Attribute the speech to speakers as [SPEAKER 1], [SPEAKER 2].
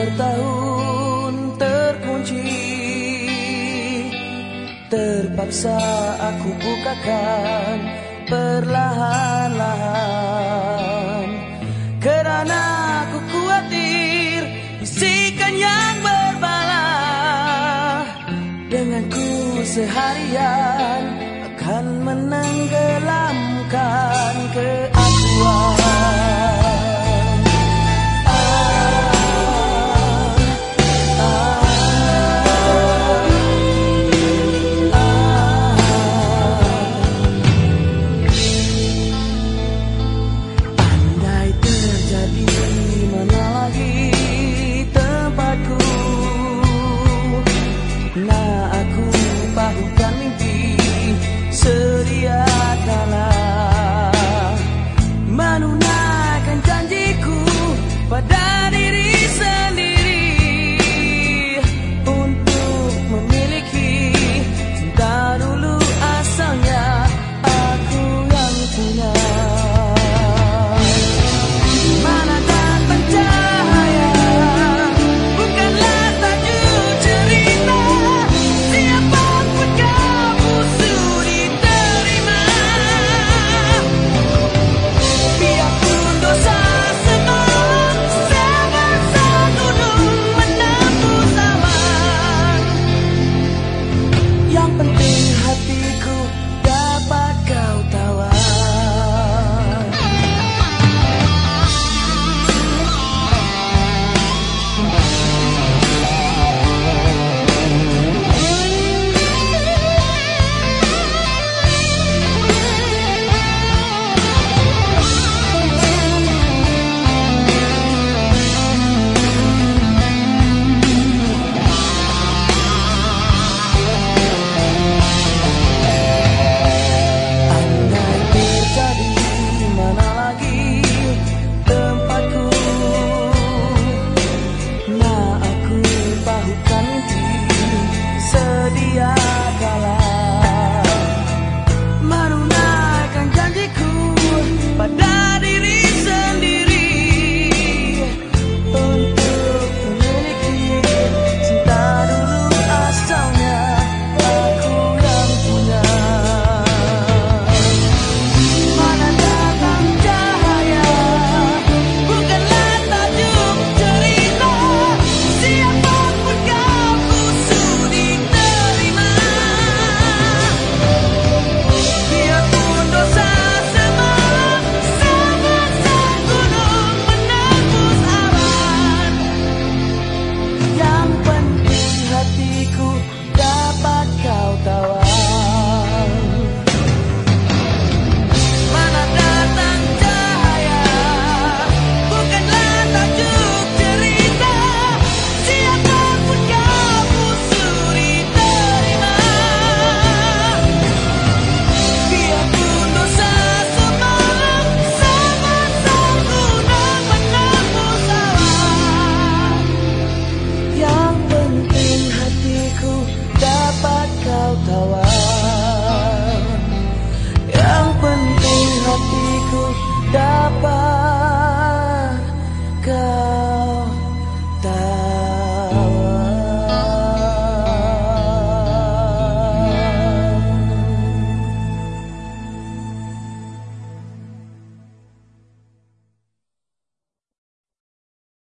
[SPEAKER 1] Bertahun terkunci. Terpaksa aku bukakan perlahan-lahan. Kerana aku khawatir bisikan yang berbala Denganku seharian akan menenggelamkan ke